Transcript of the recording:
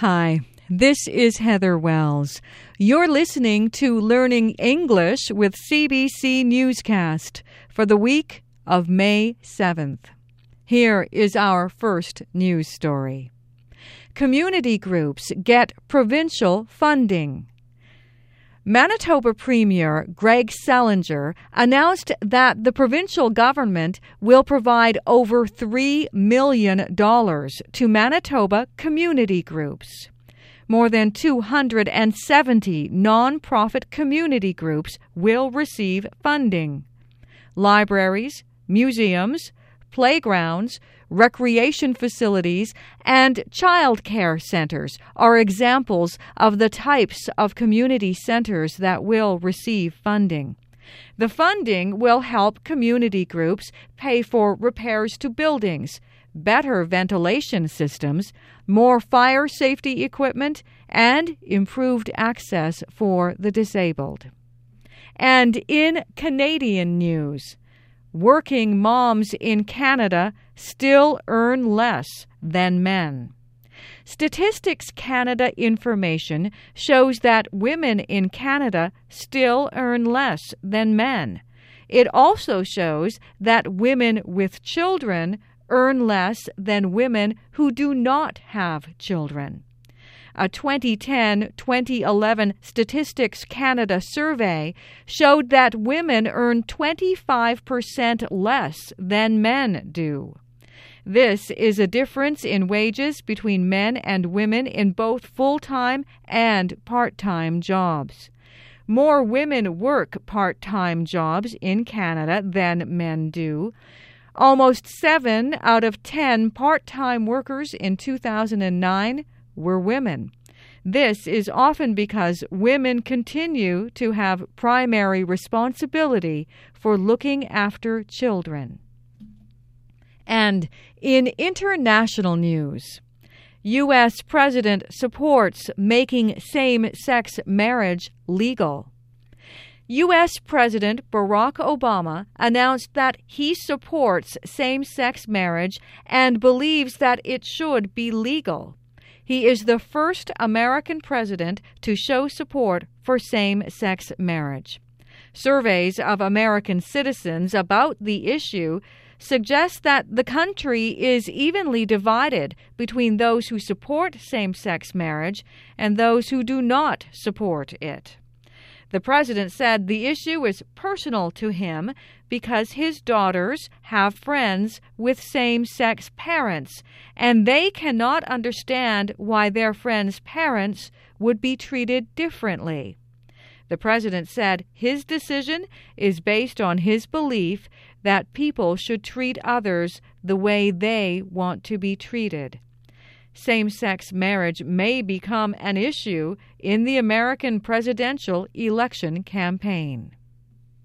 Hi, this is Heather Wells. You're listening to Learning English with CBC Newscast for the week of May 7th. Here is our first news story. Community groups get provincial funding. Manitoba Premier Greg Selinger announced that the provincial government will provide over $3 million to Manitoba community groups. More than 270 nonprofit community groups will receive funding. Libraries, museums, playgrounds, recreation facilities, and child care centers are examples of the types of community centers that will receive funding. The funding will help community groups pay for repairs to buildings, better ventilation systems, more fire safety equipment, and improved access for the disabled. And in Canadian news, working moms in Canada still earn less than men. Statistics Canada information shows that women in Canada still earn less than men. It also shows that women with children earn less than women who do not have children. A 2010 2011 Statistics Canada survey showed that women earn 25% less than men do. This is a difference in wages between men and women in both full time and part time jobs. More women work part time jobs in Canada than men do. Almost seven out of ten part time workers in 2009 were women. This is often because women continue to have primary responsibility for looking after children. And in international news, U.S. President supports making same sex marriage legal. U.S. President Barack Obama announced that he supports same sex marriage and believes that it should be legal. He is the first American president to show support for same sex marriage. Surveys of American citizens about the issue suggest that the country is evenly divided between those who support same sex marriage and those who do not support it. The president said the issue is personal to him because his daughters have friends with same sex parents, and they cannot understand why their friends' parents would be treated differently. The president said his decision is based on his belief that people should treat others the way they want to be treated. Same sex marriage may become an issue in the American presidential election campaign.